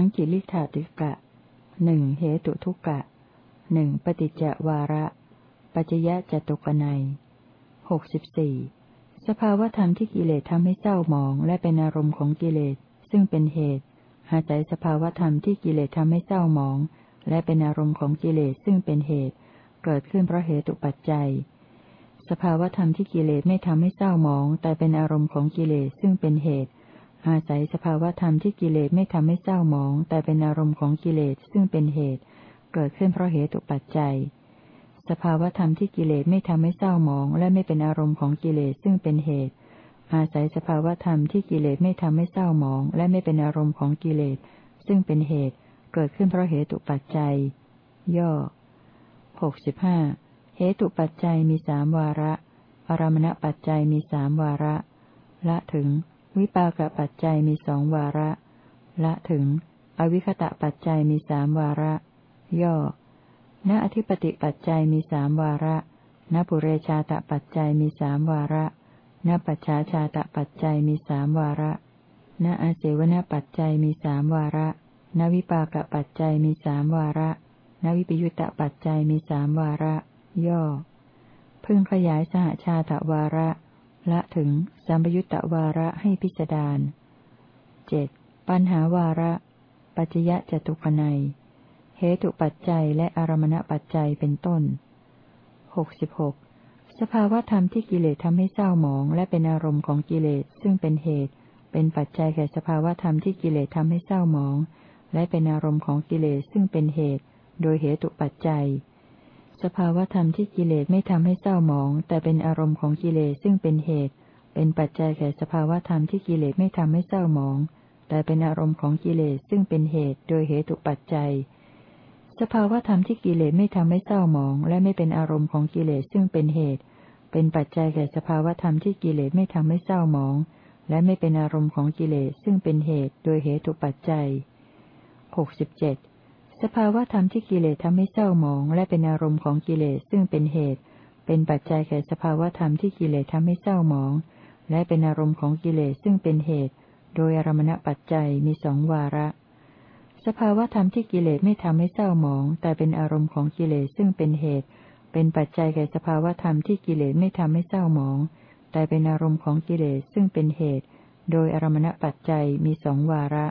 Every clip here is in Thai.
ังกิริธาติกะหนึ่งเหตุทุกะหนึ่งปฏิจจวาระ ปัจจยะจตุกนัยหกสิบสี่สภาวธรรมที่กิเลสทำให้เศร้าหมองและเป็นอารมณ์ของกิเลส ซึ่งเป็นเหตุ อาศัยสภาวธรรมที่กิเลสทำให้เศร้าหมอง และเป็นอารมณ์ของกิเลสซึ่งเป็นเหตุ เกิดขึ้นเพราะเหตุปัจจัย สภาวธรรมที่กิเลสไม่ทำให้เศร้าหมอง แต่เป็นอารมณ์ของกิเลสซึ่งเป็นเหตุ อาศัยสภาวธรรมที่กิเลสไม่ทำให้เศร้าหมอง แต่เป็นอารมณ์ของกิเลสซึ่งเป็นเหตุ เกิดขึ้นเพราะเหตุปัจจัย สภาวธรรมที่กิเลสไม่ทำให้เศร้าหมอง และไม่เป็นอารมณ์ของกิเลสซึ่งเป็นเหตุ อาศัยสภาวธรรมที่กิเลสไม่ทำให้เศร้าหมอง และไม่เป็นอารมณ์ของกิเลสซึ่งเป็นเหตุ เกิดขึ้นเพราะเหตุปัจจัย ย่อหกสิบห้าเหตุปัจจัยมีสามวาระอารมณปัจจัยมีสามวาระ ละถึง วิปากปัจจัยมีสองวาระ ละถึง อวิคตะปัจจัยมีสามวาระ ย่อ ณอธิปติปัจจัยมีสามวาระ ณปุเรชาตปัจจัยมีสามวาระ ณปัจฉาชาตปัจจัยมีสามวาระ ณอาเสวนปัจจัยมีสามวาระ ณวิปากปัจจัยมีสามวาระ ณวิปยุตตปัจจัยมีสามวาระ ย่อ พึงขยายสหชาตวาระ ละถึงสัมยุตตวาระให้พิจารณาเจ็ดปัญหาวาระ ปัจจยะจตุคนัยเหตุปัจจัยและอารมณปัจจัยเป็นต้นหกสิบหกสภาวธรรมที่กิเลสทำให้เศร้าหมอง และเป็นอารมณ์ของกิเลสซึ่งเป็นเหตุ เป็นปัจจัยแก่สภาวธรรมที่กิเลสทำให้เศร้าหมอง และเป็นอารมณ์ของกิเลสซึ่งเป็นเหตุ โดยเหตุปัจจัย สภาวธรรมที่กิเลสไม่ทำให้เศร้าหมอง แต่เป็นอารมณ์ของกิเลสซึ่งเป็นเหตุ เป็นปัจจัยแก่สภาวธรรมที่กิเลสไม่ทำให้เศร้าหมอง แต่เป็นอารมณ์ของกิเลสซึ่งเป็นเหตุโดยเหตุปัจจัย สภาวธรรมที่กิเลสไม่ทำให้เศร้าหมอง และไม่เป็นอารมณ์ของกิเลสซึ่งเป็นเหตุ เป็นปัจจัยแก่สภาวธรรมที่กิเลสไม่ทำให้เศร้าหมอง และไม่เป็นอารมณ์ของกิเลสซึ่งเป็นเหตุโดยเหตุปัจจัยหกสิบเจ็ด สภาวธรรมที่กิเลสทำให้เศร้าหมอง และเป็นอารมณ์ของกิเลสซึ่งเป็นเหตุ เป็นปัจจัยแก่สภาวธรรมที่กิเลสทำให้เศร้าหมอง และเป็นอารมณ์ของกิเลสซึ่งเป็นเหตุ โดยอารมณปัจจัยมีสองวาระ สภาวธรรมที่กิเลสไม่ทำให้เศร้าหมอง แต่เป็นอารมณ์ของกิเลสซึ่งเป็นเหตุ เป็นปัจจัยแก่สภาวธรรมที่กิเลสไม่ทำให้เศร้าหมอง แต่เป็นอารมณ์ของกิเลสซึ่งเป็นเหตุ โดยอารมณปัจจัยมีสองวาระ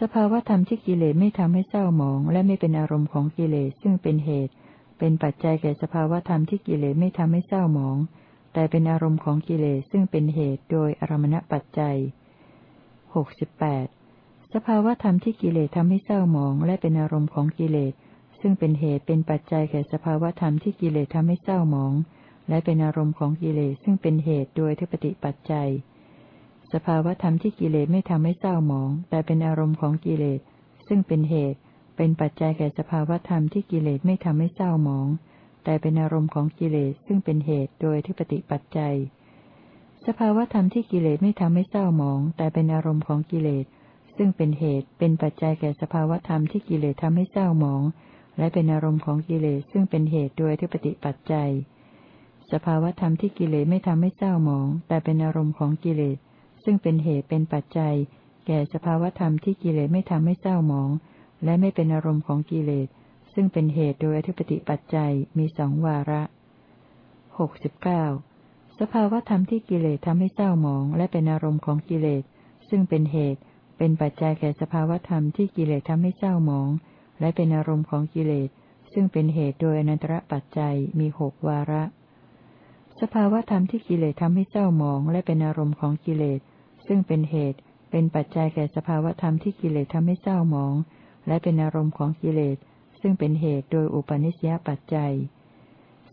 สภาวธรรมที่กิเลสไม่ทำให้เศร้าหมอง และไม่เป็นอารมณ์ของกิเลสซึ่งเป็นเหตุ เป็นปัจจัยแก่สภาวธรรมที่กิเลสไม่ทำให้เศร้าหมอง แต่เป็นอารมณ์ของกิเลสซึ่งเป็นเหตุโดยอารมณปัจจัยหกสิบแปดสภาวธรรมที่กิเลสทำให้เศร้าหมอง และเป็นอารมณ์ของกิเลสซึ่งเป็นเหตุเป็นปัจจัยแก่สภาวธรรมที่กิเลสทำให้เศร้าหมอง และเป็นอารมณ์ของกิเลสซึ่งเป็นเหตุโดยทิปติปัจจัย สภาวธรรมที่กิเลสไม่ทำให้เศร้าหมอง แต่เป็นอารมณ์ของกิเลส ซึ่งเป็นเหตุ เป็นปัจจัยแก่สภาวธรรมที่กิเลสไม่ทำให้เศร้าหมอง แต่เป็นอารมณ์ของกิเลส ซึ่งเป็นเหตุโดยทิปติปัจจัย สภาวธรรมที่กิเลสไม่ทำให้เศร้าหมอง แต่เป็นอารมณ์ของกิเลส ซึ่งเป็นเหตุ เป็นปัจจัยแก่สภาวธรรมที่กิเลสทำให้เศร้าหมอง และเป็นอารมณ์ของกิเลส ซึ่งเป็นเหตุโดยทิปติปัจจัย สภาวธรรมที่กิเลสไม่ทำให้เศร้าหมอง แต่เป็นอารมณ์ของกิเลส ซึ่งเป็นเหตุเป็นปัจจัย แก่สภาวธรรมที่กิเลสไม่ทำให้เศร้าหมอง และไม่เป็นอารมณ์ของกิเลส ซึ่งเป็นเหตุโดยอธิปติปัจจัยมีสองวาระหกสิบเก้าสภาวธรรมที่กิเลสทำให้เศร้าหมอง และเป็นอารมณ์ของกิเลส ซึ่งเป็นเหตุ เป็นปัจจัยแก่สภาวธรรมที่กิเลสทำให้เศร้าหมอง และเป็นอารมณ์ของกิเลส ซึ่งเป็นเหตุโดยอนันตรปัจจัยมีหกวาระสภาวธรรมที่กิเลสทำให้เศร้าหมอง และเป็นอารมณ์ของกิเลส ซึ่งเป็นเหตุ เป็นปัจจัยแก่สภาวธรรมที่กิเลสทำให้เศร้าหมอง และเป็นอารมณ์ของกิเลส ซึ่งเป็นเหตุโดยอุปนิสยปัจจัย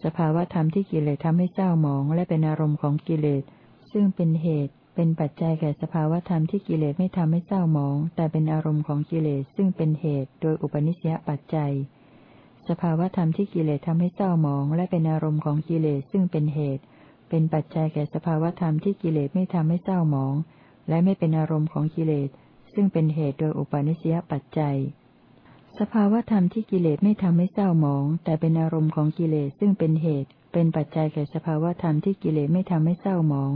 สภาวธรรมที่กิเลสทำให้เศร้าหมอง และเป็นอารมณ์ของกิเลส ซึ่งเป็นเหตุ เป็นปัจจัยแก่สภาวธรรมที่กิเลสไม่ทำให้เศร้าหมอง แต่เป็นอารมณ์ของกิเลส ซึ่งเป็นเหตุ โดยอุปนิสยปัจจัย สภาวธรรมที่กิเลสทำให้เศร้าหมอง และเป็นอารมณ์ของกิเลส ซึ่งเป็นเหตุเป็นปัจจัยแก่สภาวธรรมที่กิเลสไม่ทำให้เศร้าหมอง และไม่เป็นอารมณ์ของกิเลส ซึ่งเป็นเหตุโดยอุปาณิสยปัจจัย สภาวธรรมที่กิเลสไม่ทำให้เศร้าหมอง แต่เป็นอารมณ์ของกิเลสซึ่งเป็นเหตุ เป็นปัจจัยแก่สภาวธรรมที่กิเลสไม่ทำให้เศร้าหมอง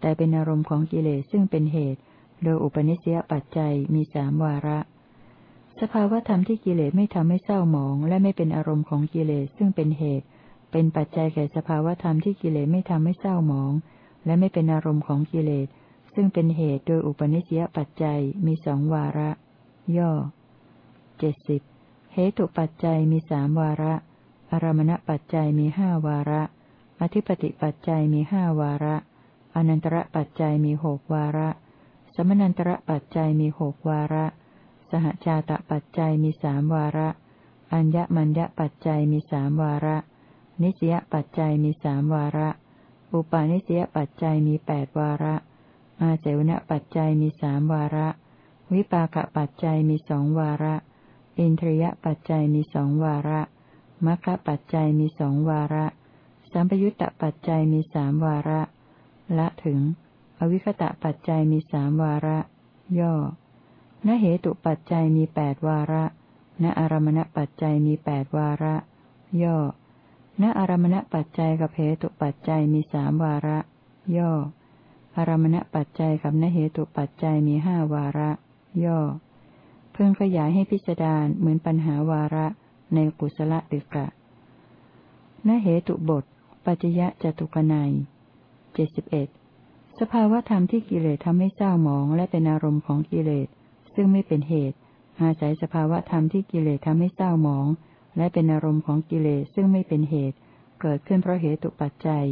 แต่เป็นอารมณ์ของกิเลสซึ่งเป็นเหตุ โดยอุปนิสัยปัจจัยมีสามวาระ สภาวธรรมที่กิเลสไม่ทำให้เศร้าหมอง และไม่เป็นอารมณ์ของกิเลสซึ่งเป็นเหตุ เป็นปัจจัยแก่สภาวธรรมที่กิเลสไม่ทำให้เศร้าหมอง และไม่เป็นอารมณ์ของกิเลส ซึ่งเป็นเหตุโดยอุปนิสยปัจจัยมีสองวาระ ย่อเจ็ดสิบเหตุปัจจัยมีสามวาระ อารมณปัจจัยมีห้าวาระ อธิปติปัจจัยมีห้าวาระ อนันตระปัจจัยมีหกวาระ สมนันตระปัจจัยมีหกวาระ สหชาตปัจจัยมีสามวาระ อัญญมัญญปัจจัยมีสามวาระ นิสยปัจจัยมีสามวาระ อุปาณิสยปัจจัยมีแปดวาระ อาเสวนปัจจัยมีสามวาระ วิปากปัจจัยมีสองวาระ อินทรียปัจจัยมีสองวาระมรรคปัจจัยมีสองวาระ สัมปยุตตปัจจัยมีสามวาระ ละถึง อวิคตะปัจจัยมีสามวาระ ย่อ ณเหตุปัจจัยมีแปดวาระ ณอารมณปัจจัยมีแปดวาระ ย่อ ณอารมณปัจจัยกับเหตุปัจจัยมีสามวาระ ย่อ อารมณปัจจัยกับณเหตุปัจจัยมีห้าวาระ ย่อ เพิ่งขยายให้พิจารณาเหมือนปัญหาวาระในกุศลติกะนเหตุบท ปัจยะจตุกนัยเจ็ดสิบเอ็ดสภาวธรรมที่กิเลสทำให้เศร้าหมองและเป็นอารมณ์ของกิเลส ซึ่งไม่เป็นเหตุ อาศัยสภาวธรรมที่กิเลสทำให้เศร้าหมอง และเป็นอารมณ์ของกิเลสซึ่งไม่เป็นเหตุ เกิดขึ้นเพราะเหตุปัจจัย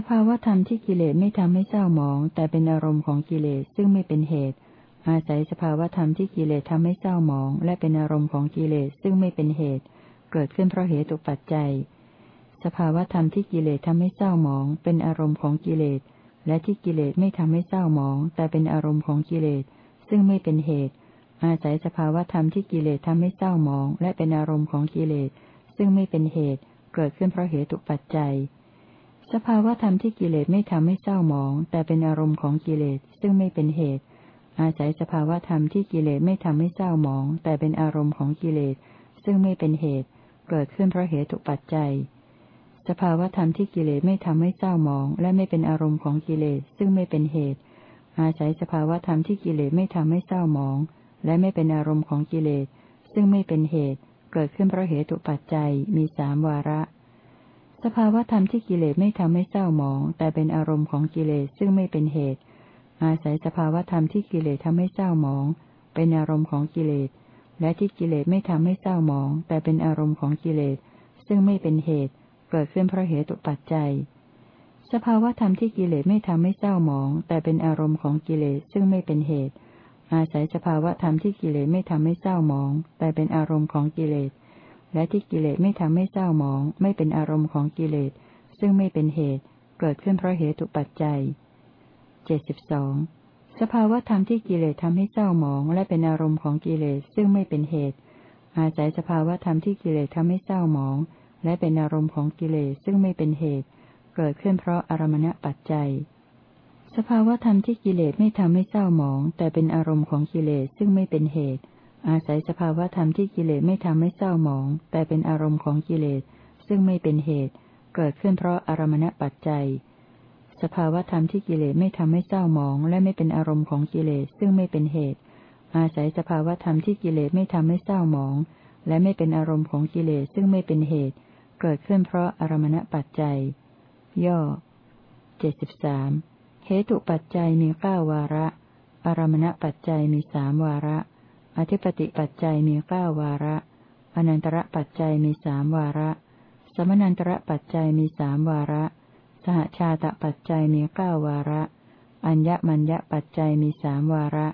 สภาวธรรมที่กิเลสไม่ทำให้เศร้าหมอง แต่เป็นอารมณ์ของกิเลสซึ่งไม่เป็นเหตุ อาศัยสภาวธรรมที่กิเลสทำให้เศร้าหมอง และเป็นอารมณ์ของกิเลสซึ่งไม่เป็นเหตุ เกิดขึ้นเพราะเหตุปัจจัย สภาวธรรมที่กิเลสทำให้เศร้าหมอง เป็นอารมณ์ของกิเลส และที่กิเลสไม่ทำให้เศร้าหมอง แต่เป็นอารมณ์ของกิเลสซึ่งไม่เป็นเหตุ อาศัยสภาวธรรมที่กิเลสทำให้เศร้าหมอง และเป็นอารมณ์ของกิเลสซึ่งไม่เป็นเหตุ เกิดขึ้นเพราะเหตุปัจจัย สภาวธรรมที่กิเลสไม่ทำให้เศร้าหมอง แต่เป็นอารมณ์ของกิเลสซึ่งไม่เป็นเหตุ อาศัยสภาวธรรมที่กิเลสไม่ทำให้เศร้าหมอง แต่เป็นอารมณ์ของกิเลสซึ่งไม่เป็นเหตุ เกิดขึ้นเพราะเหตุปัจจัย สภาวธรรมที่กิเลสไม่ทำให้เศร้าหมอง และไม่เป็นอารมณ์ของกิเลสซึ่งไม่เป็นเหตุ อาศัยสภาวธรรมที่กิเลสไม่ทำให้เศร้าหมอง และไม่เป็นอารมณ์ของกิเลสซึ่งไม่เป็นเหตุ เกิดขึ้นเพราะเหตุปัจจัยมีสามวาระ สภาวธรรมที่กิเลสไม่ทำให้เศร้าหมอง แต่เป็นอารมณ์ของกิเลสซึ่งไม่เป็นเหตุ อาศัยสภาวธรรมที่กิเลสทำให้เศร้าหมอง เป็นอารมณ์ของกิเลส และที่กิเลสไม่ทำให้เศร้าหมอง แต่เป็นอารมณ์ของกิเลส ซึ่งไม่เป็นเหตุ เกิดขึ้นเพราะเหตุปัจจัย สภาวธรรมที่กิเลสไม่ทำให้เศร้าหมอง แต่เป็นอารมณ์ของกิเลสซึ่งไม่เป็นเหตุ อาศัยสภาวธรรมที่กิเลสไม่ทำให้เศร้าหมอง แต่เป็นอารมณ์ของกิเลส และที่กิเลสไม่ทำให้เศร้าหมอง ไม่เป็นอารมณ์ของกิเลส ซึ่งไม่เป็นเหตุ เกิดขึ้นเพราะเหตุปัจจัยเจ็ดสิบสองสภาวธรรมที่กิเลสทำให้เศร้าหมอง และเป็นอารมณ์ของกิเลสซึ่งไม่เป็นเหตุ อาศัยสภาวธรรมที่กิเลสทำให้เศร้าหมอง และเป็นอารมณ์ของกิเลสซึ่งไม่เป็นเหตุ เกิดขึ้นเพราะอารมณปัจจัย สภาวธรรมที่กิเลสไม่ทำให้เศร้าหมอง แต่เป็นอารมณ์ของกิเลสซึ่งไม่เป็นเหตุ อาศัยสภาวธรรมที่กิเลสไม่ทำให้เศร้าหมอง แต่เป็นอารมณ์ของกิเลส ซึ่งไม่เป็นเหตุ เกิดขึ้นเพราะอารมณปัจจัย สภาวธรรมที่กิเลสไม่ทำให้เศร้าหมอง และไม่เป็นอารมณ์ของกิเลส ซึ่งไม่เป็นเหตุ อาศัยสภาวธรรมที่กิเลสไม่ทำให้เศร้าหมอง และไม่เป็นอารมณ์ของกิเลส ซึ่งไม่เป็นเหตุ เกิดขึ้นเพราะอารมณปัจจัย ย่อเจ็ดสิบสามเหตุปัจจัยมีเก้าวาระ อารมณปัจจัยมีสามวาระ อธิปติปัจจัยมีเก้าวาระ อนันตระปัจจัยมีสามวาระ สมนันตระปัจจัยมีสามวาระ สหชาตปัจจัยมีเก้าวาระ อัญญมัญญปัจจัยมีสามวาระ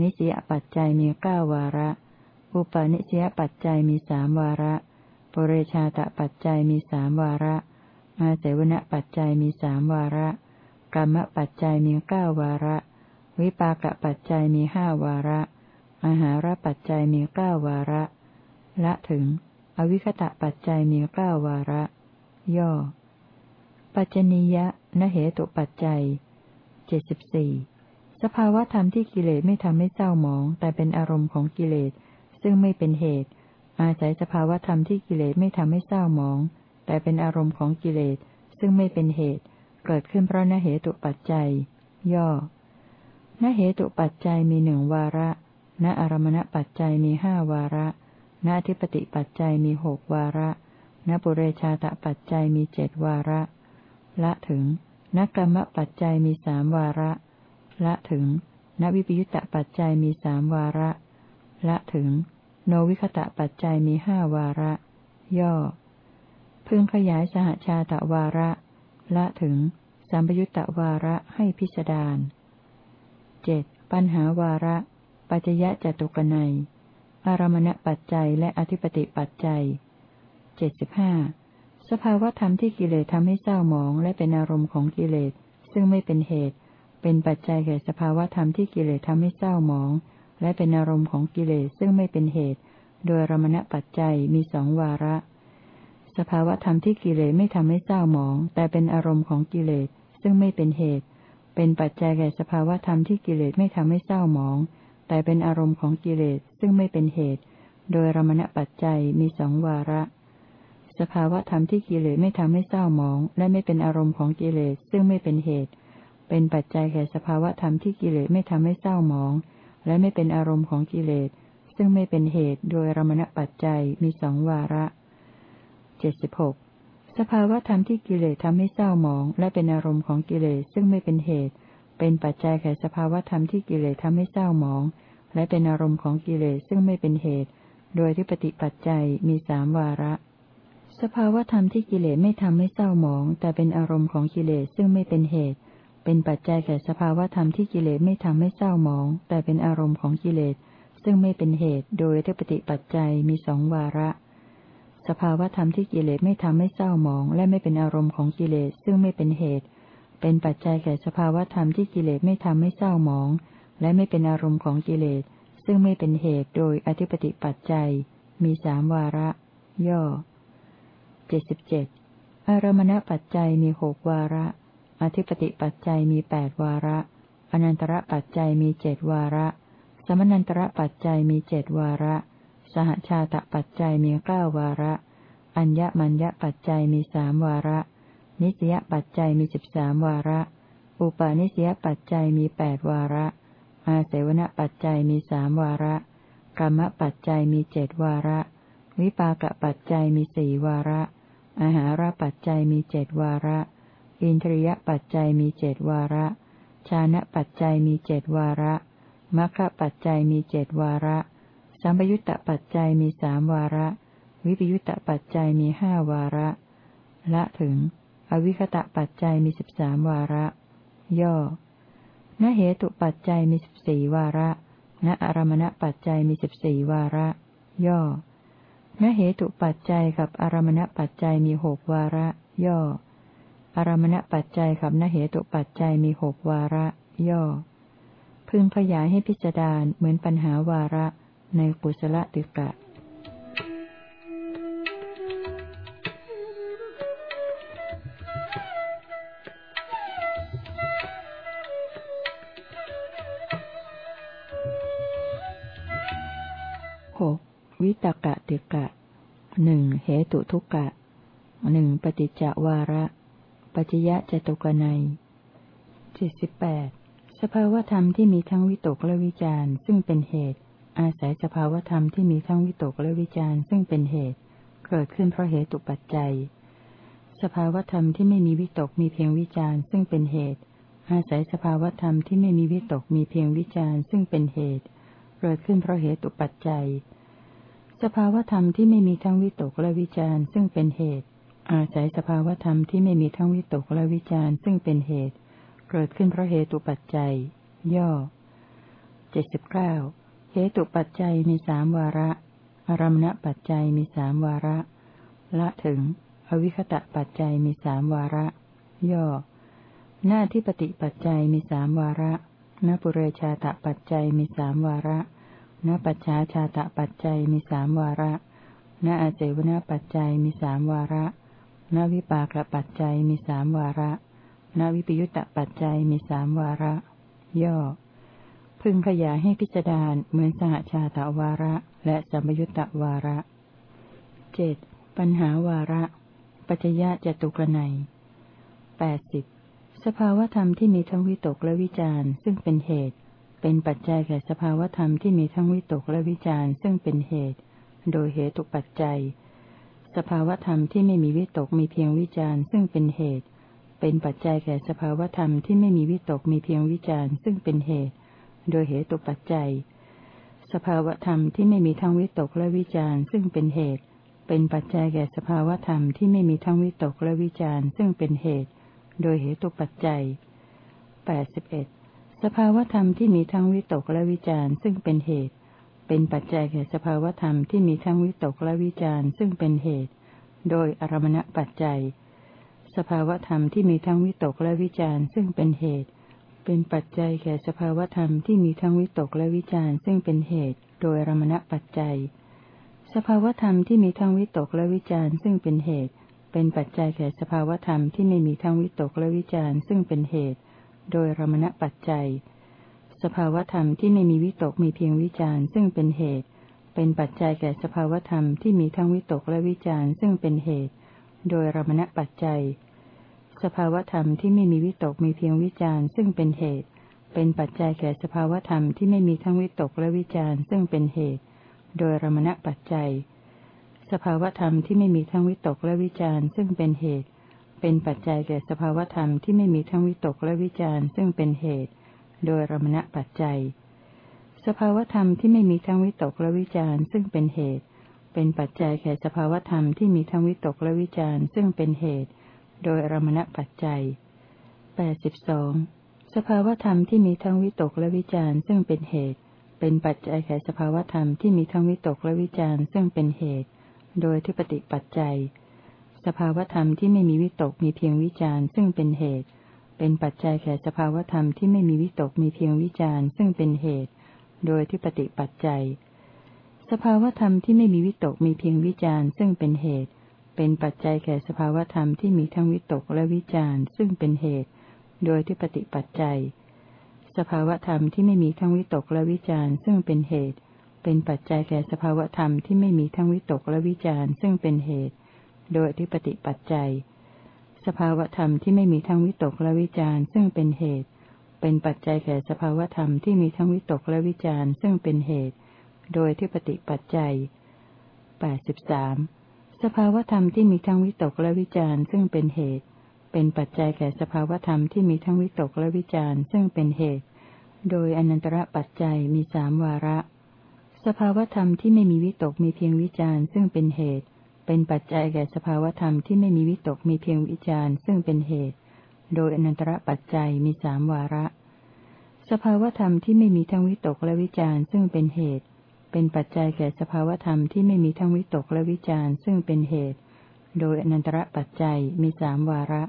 นิสยปัจจัยมีเก้าวาระ อุปาณิสยปัจจัยมีสามวาระปุเรชาตปัจจัยมีสามวาระ อาเสวนปัจจัยมีสามวาระ กรรมปัจจัยมีเก้าวาระ วิปากปัจจัยมีห้าวาระ อาหารปัจจัยมีเก้าวาระ ละถึง อวิคตะปัจจัยมีเก้าวาระ ย่อ ปัจจนิยะนเหตุปัจจัยเจ็ดสิบสี่สภาวะธรรมที่กิเลสไม่ทำให้เศร้าหมอง แต่เป็นอารมณ์ของกิเลส ซึ่งไม่เป็นเหตุ อาศัยสภาวะธรรมที่กิเลสไม่ทำให้เศร้าหมอง แต่เป็นอารมณ์ของกิเลส ซึ่งไม่เป็นเหตุ เกิดขึ้นเพราะนเหตุปัจจัย ย่อนเหตุปัจจัยมีหนึ่งวาระ ณอารมณปัจจัยมีห้าวาระณอธิปติปัจจัยมีหกวาระ ณปุเรชาตปัจจัยมีเจ็ดวาระ ละถึง ณกรรมปัจจัยมีสามวาระ ละถึง ณวิปยุตตปัจจัยมีสามวาระ ละถึง โนวิคตะปัจจัยมีห้าวาระ ย่อ พึงขยายสหชาตวาระ ละถึงสัมปยุตตวาระให้พิสดารเจ็ดปัญหาวาระ ปัจจยะจตุกนัย อารมณปัจจัยและอธิปติปัจจัยเจ็ดสิบห้าสภาวธรรมที่กิเลสทำให้เศร้าหมองและเป็นอารมณ์ของกิเลส ซึ่งไม่เป็นเหตุ เป็นปัจจัยแก่สภาวธรรมที่กิเลสทำให้เศร้าหมอง และเป็นอารมณ์ของกิเลสซึ่งไม่เป็นเหตุ โดยอารมณปัจจัยมีสองวาระ สภาวธรรมที่กิเลสไม่ทำให้เศร้าหมอง แต่เป็นอารมณ์ของกิเลสซึ่งไม่เป็นเหตุ เป็นปัจจัยแก่สภาวธรรมที่กิเลสไม่ทำให้เศร้าหมอง แต่เป็นอารมณ์ของกิเลสซึ่งไม่เป็นเหตุ โดยรมณปัจจัยมีสองวาระ สภาวะธรรมที่กิเลสไม่ทำให้เศร้าหมอง และไม่เป็นอารมณ์ของกิเลสซึ่งไม่เป็นเหตุ เป็นปัจจัยแก่สภาวะธรรมที่กิเลสไม่ทำให้เศร้าหมอง และไม่เป็นอารมณ์ของกิเลสซึ่งไม่เป็นเหตุโดยรมณปัจจัยมีสองวาระเจ็ดสิบหกสภาวะธรรมที่กิเลสทำให้เศร้าหมอง และเป็นอารมณ์ของกิเลสซึ่งไม่เป็นเหตุ เป็นปัจจัยแก่สภาวธรรมที่กิเลสทำให้เศร้าหมอง และเป็นอารมณ์ของกิเลสซึ่งไม่เป็นเหตุ โดยที่ปฏิปัจจัยมีสามวาระ สภาวธรรมที่กิเลสไม่ทำให้เศร้าหมอง แต่เป็นอารมณ์ของกิเลสซึ่งไม่เป็นเหตุ เป็นปัจจัยแก่สภาวธรรมที่กิเลสไม่ทำให้เศร้าหมอง แต่เป็นอารมณ์ของกิเลสซึ่งไม่เป็นเหตุ โดยเทปฏิปัจจัยมีสองวาระ สภาวธรรมที่กิเลสไม่ทำให้เศร้าหมอง และไม่เป็นอารมณ์ของกิเลสซึ่งไม่เป็นเหตุ เป็นปัจจัยแก่สภาวธรรมที่กิเลสไม่ทำให้เศร้าหมอง และไม่เป็นอารมณ์ของกิเลส ซึ่งไม่เป็นเหตุโดยอธิปติปัจจัย มีสามวาระ ย่อเจ็ดสิบเจ็ดอารมณปัจจัยมีหกวาระ อธิปติปัจจัยมีแปดวาระ อนันตระปัจจัยมีเจ็ดวาระ สมนันตระปัจจัยมีเจ็ดวาระ สหชาตปัจจัยมีเก้าวาระ อัญญมัญญปัจจัยมีสามวาระ นิสยปัจจัยมีสิบสามวาระ อุปาณิสยปัจจัยมีแปดวาระ อาเสวนปัจจัยมีสามวาระ กรรมปัจจัยมีเจ็ดวาระ วิปากปัจจัยมีสี่วาระ อาหารปัจจัยมีเจดวาระ อินทรียปัจจัยมีเจดวาระ ชานะปัจจัยมีเจดวาระมัคคะปัจจัยมีเจดวาระ สัมปยุตตปัจจัยมีสามวาระ วิปยุตตปัจจัยมีห้าวาระ ละถึง อวิคตะปัจจัยมีสิบสามวาระ ย่อนเหตุปัจจัยมีสิบสี่วาระ ณอารมณปัจจัยมีสิบสี่วาระ ย่อณเหตุปัจจัยกับอารมณปัจจัยมีหกวาระ ย่อ อารมณปัจจัยกับณเหตุปัจจัยมีหกวาระ ย่อ พึงขยายให้พิจารณาเหมือนปัญหาวาระในกุศลติกะ วิตกะติกะหนึ่งเหตุทุกะหนึ่งปฏิจจวาระ ปัจยะจตุกนัยเจ็ดสิบแปดสภาวธรรมที่มีทั้งวิตกและวิจารซึ่งเป็นเหตุ อาศัยสภาวธรรมที่มีทั้งวิตกและวิจารซึ่งเป็นเหตุ เกิดขึ้นเพราะเหตุปัจจัย สภาวธรรมที่ไม่มีวิตกมีเพียงวิจารซึ่งเป็นเหตุ อาศัยสภาวธรรมที่ไม่มีวิตกมีเพียงวิจารซึ่งเป็นเหตุ เกิดขึ้นเพราะเหตุปัจจัย สภาวธรรมที่ไม่มีทั้งวิตกและวิจารณ์ซึ่งเป็นเหตุ อาศัยสภาวธรรมที่ไม่มีทั้งวิตกและวิจารณ์ซึ่งเป็นเหตุ เกิดขึ้นเพราะเหตุปัจจัย ย่อเจ็ดสิบเก้าเหตุปัจจัยมีสามวาระอารมณปัจจัยมีสามวาระ ละถึง อวิคตะปัจจัยมีสามวาระ ย่อ หน้าที่ปฏิปัจจัยมีสามวาระนปุเรชาตะปัจจัยมีสามวาระ ณปัจฉาชาตะปัจจัยมีสามวาระ ณอาเจวณปัจจัยมีสามวาระ ณวิปากปัจจัยมีสามวาระ ณวิปยุตตปัจจัยมีสามวาระ ย่อ พึงขยายให้พิจารณาเหมือนสหชาตวาระ และสัมยุตตวาระเจ็ดปัญหาวาระ ปัจจยะจตุกนัยแปดสิบสภาวธรรมที่มีทั้งวิตกและวิจาร์ซึ่งเป็นเหตุ เป็นปัจจัยแก่สภาวธรรมที่มีทั้งวิตกและวิจารณ์ซึ่งเป็นเหตุ โดยเหตุปัจจัย สภาวธรรมที่ไม่มีวิตกมีเพียงวิจารณ์ซึ่งเป็นเหตุ เป็นปัจจัยแก่สภาวธรรมที่ไม่มีวิตกมีเพียงวิจารณ์ซึ่งเป็นเหตุ โดยเหตุปัจจัย สภาวธรรมที่ไม่มีทั้งวิตกและวิจารณ์ซึ่งเป็นเหตุ เป็นปัจจัยแก่สภาวธรรมที่ไม่มีทั้งวิตกและวิจารณ์ซึ่งเป็นเหตุ โดยเหตุปัจจัยแปดสิบเอ็ด สภาวธรรมที่มีทั้งวิตกและวิจารณ์ซึ่งเป็นเหตุ เป็นปัจจัยแก่สภาวธรรมที่มีทั้งวิตกและวิจารณ์ซึ่งเป็นเหตุ โดยอารมณปัจจัย สภาวธรรมที่มีทั้งวิตกและวิจารณ์ซึ่งเป็นเหตุ เป็นปัจจัยแก่สภาวธรรมที่มีทั้งวิตกและวิจารณ์ซึ่งเป็นเหตุ โดยอารมณปัจจัย สภาวธรรมที่มีทั้งวิตกและวิจารณ์ซึ่งเป็นเหตุ เป็นปัจจัยแก่สภาวธรรมที่ไม่มีทั้งวิตกและวิจารณ์ซึ่งเป็นเหตุ โดยรมณปัจจัย สภาวธรรมที่ไม่มีวิตกมีเพียงวิจารณ์ซึ่งเป็นเหตุ เป็นปัจจัยแก่สภาวธรรมที่มีทั้งวิตกและวิจารณ์ซึ่งเป็นเหตุ โดยรมณปัจจัย สภาวธรรมที่ไม่มีวิตกมีเพียงวิจารณ์ซึ่งเป็นเหตุ เป็นปัจจัยแก่สภาวธรรมที่ไม่มีทั้งวิตกและวิจารณ์ซึ่งเป็นเหตุ โดยรมณปัจจัย สภาวธรรมที่ไม่มีทั้งวิตกและวิจารณ์ซึ่งเป็นเหตุ เป็นปัจจัยแก่สภาวธรรมที่ไม่มีทั้งวิตกและวิจารณ์ซึ่งเป็นเหตุ โดยระมณะปัจจัย สภาวธรรมที่ไม่มีทั้งวิตกและวิจารณ์ซึ่งเป็นเหตุ เป็นปัจจัยแก่สภาวธรรมที่มีทั้งวิตกและวิจารณ์ซึ่งเป็นเหตุ โดยระมณะปัจจัยแปดสิบสองสภาวธรรมที่มีทั้งวิตกและวิจารณ์ซึ่งเป็นเหตุ เป็นปัจจัยแก่สภาวธรรมที่มีทั้งวิตกและวิจารณ์ซึ่งเป็นเหตุ โดยที่ปฏิปัจจัย สภาวธรรมที่ไม่มีวิตกมีเพียงวิจารณ์ซึ่งเป็นเหตุ เป็นปัจจัยแก่สภาวธรรมที่ไม่มีวิตกมีเพียงวิจารณ์ซึ่งเป็นเหตุ โดยที่ปฏิปัจจัย สภาวธรรมที่ไม่มีวิตกมีเพียงวิจารณ์ซึ่งเป็นเหตุ เป็นปัจจัยแก่สภาวธรรมที่มีทั้งวิตกและวิจารณ์ซึ่งเป็นเหตุ โดยที่ปฏิปัจจัย สภาวธรรมที่ไม่มีทั้งวิตกและวิจารณ์ซึ่งเป็นเหตุ เป็นปัจจัยแก่สภาวธรรมที่ไม่มีทั้งวิตกและวิจารณ์ซึ่งเป็นเหตุ โดยอธิปติปัจจัย สภาวธรรมที่ไม่มีทั้งวิตกและวิจารณ์ซึ่งเป็นเหตุ เป็นปัจจัยแก่สภาวธรรมที่มีทั้งวิตกและวิจารณ์ซึ่งเป็นเหตุ โดยที่ปฏิปัจจัยแปดสิบสามสภาวธรรมที่มีทั้งวิตกและวิจารณ์ซึ่งเป็นเหตุ เป็นปัจจัยแก่สภาวธรรมที่มีทั้งวิตกและวิจารณ์ซึ่งเป็นเหตุ โดยอนันตระปัจจัยมีสามวาระ สภาวธรรมที่ไม่มีวิตกมีเพียงวิจารณ์ซึ่งเป็นเหตุ เป็นปัจจัยแก่สภาวธรรมที่ไม่มีวิตกมีเพียงวิจารณ์ซึ่งเป็นเหตุ โดยอนันตระปัจจัยมีสามวาระ สภาวธรรมที่ไม่มีทั้งวิตกและวิจารณ์ซึ่งเป็นเหตุ เป็นปัจจัยแก่สภาวธรรมที่ไม่มีทั้งวิตกและวิจารณ์ซึ่งเป็นเหตุ โดยอนันตระปัจจัยมีสามวาระ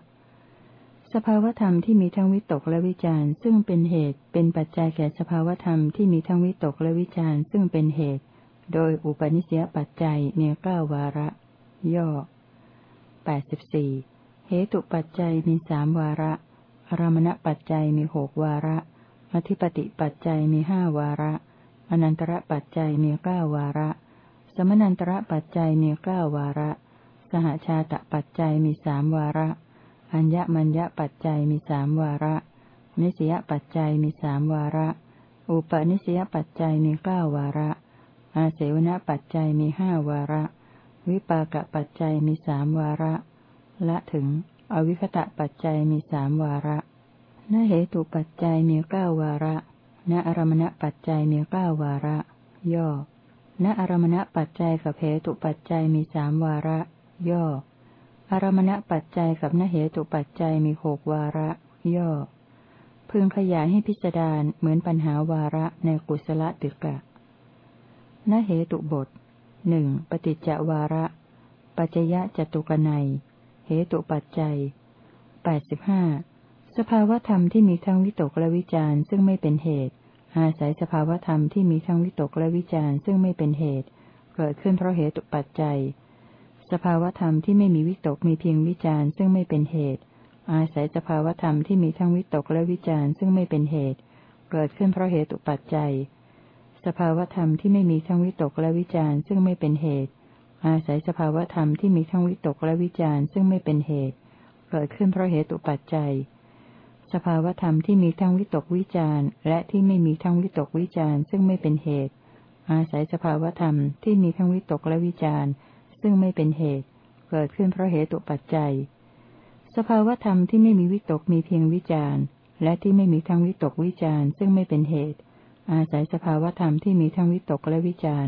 สภาวธรรมที่มีทั้งวิตกและวิจารณ์ซึ่งเป็นเหตุ เป็นปัจจัยแก่สภาวธรรมที่มีทั้งวิตกและวิจารณ์ซึ่งเป็นเหตุ โดยอุปนิสัยปัจจัยมีเก้าวาระ ย่อแปดสิบสี่เหตุปัจจัยมีสามวาระอารมณปัจจัยมีหกวาระ อธิปติปัจจัยมีห้าวาระ อนันตระปัจจัยมีเก้าวาระ สมนันตระปัจจัยมีเก้าวาระ สหชาตปัจจัยมีสามวาระ อัญญมัญญปัจจัยมีสามวาระ นิสยปัจจัยมีสามวาระ อุปนิสยปัจจัยมีเก้าวาระ อาเสวนปัจจัยมีห้าวาระ วิปากปัจจัยมีสามวาระ ละถึง อวิคตะปัจจัยมีสามวาระนเหตุปัจจัยมีเก้าวาระณอารมณปัจจัยมีเก้าวาระ ย่อณอารมณปัจจัยกับเหตุปัจจัยมีสามวาระ ย่อ อารมณปัจจัยกับนเหตุปัจจัยมีหกวาระ ย่อ พึงขยายให้พิจารณาเหมือนปัญหาวาระในกุศลตึกะนเหตุบท หนึ่งปฏิจจวาระ ปัจจยะจตุกนัย เหตุปัจจัยแปดสิบห้าสภาวธรรมที่มีทั้งวิตกและวิจารณ์ซึ่งไม่เป็นเหตุ อาศัยสภาวธรรมที่มีทั้งวิตกและวิจารณ์ซึ่งไม่เป็นเหตุ เกิดขึ้นเพราะเหตุปัจจัย สภาวธรรมที่ไม่มีวิตกมีเพียงวิจารณ์ซึ่งไม่เป็นเหตุ อาศัยสภาวธรรมที่มีทั้งวิตกและวิจารณ์ซึ่งไม่เป็นเหตุ เกิดขึ้นเพราะเหตุปัจจัย สภาวธรรมที่ไม่มีทั้งวิตกและวิจารณ์ซึ่งไม่เป็นเหตุ อาศัยสภาวธรรมที่มีทั้งวิตกและวิจารณ์ซึ่งไม่เป็นเหตุ เกิดขึ้นเพราะเหตุปัจจัย สภาวธรรมที่มีทั้งวิตกวิจารและที่ไม่มีทั้งวิตกวิจารซึ่งไม่เป็นเหตุ อาศัยสภาวธรรมที่มีทั้งวิตกและวิจารซึ่งไม่เป็นเหตุ เกิดขึ้นเพราะเหตุปัจจัย สภาวธรรมที่ไม่มีวิตกมีเพียงวิจารและที่ไม่มีทั้งวิตกวิจารซึ่งไม่เป็นเหตุ อาศัยสภาวธรรมที่มีทั้งวิตกและวิจาร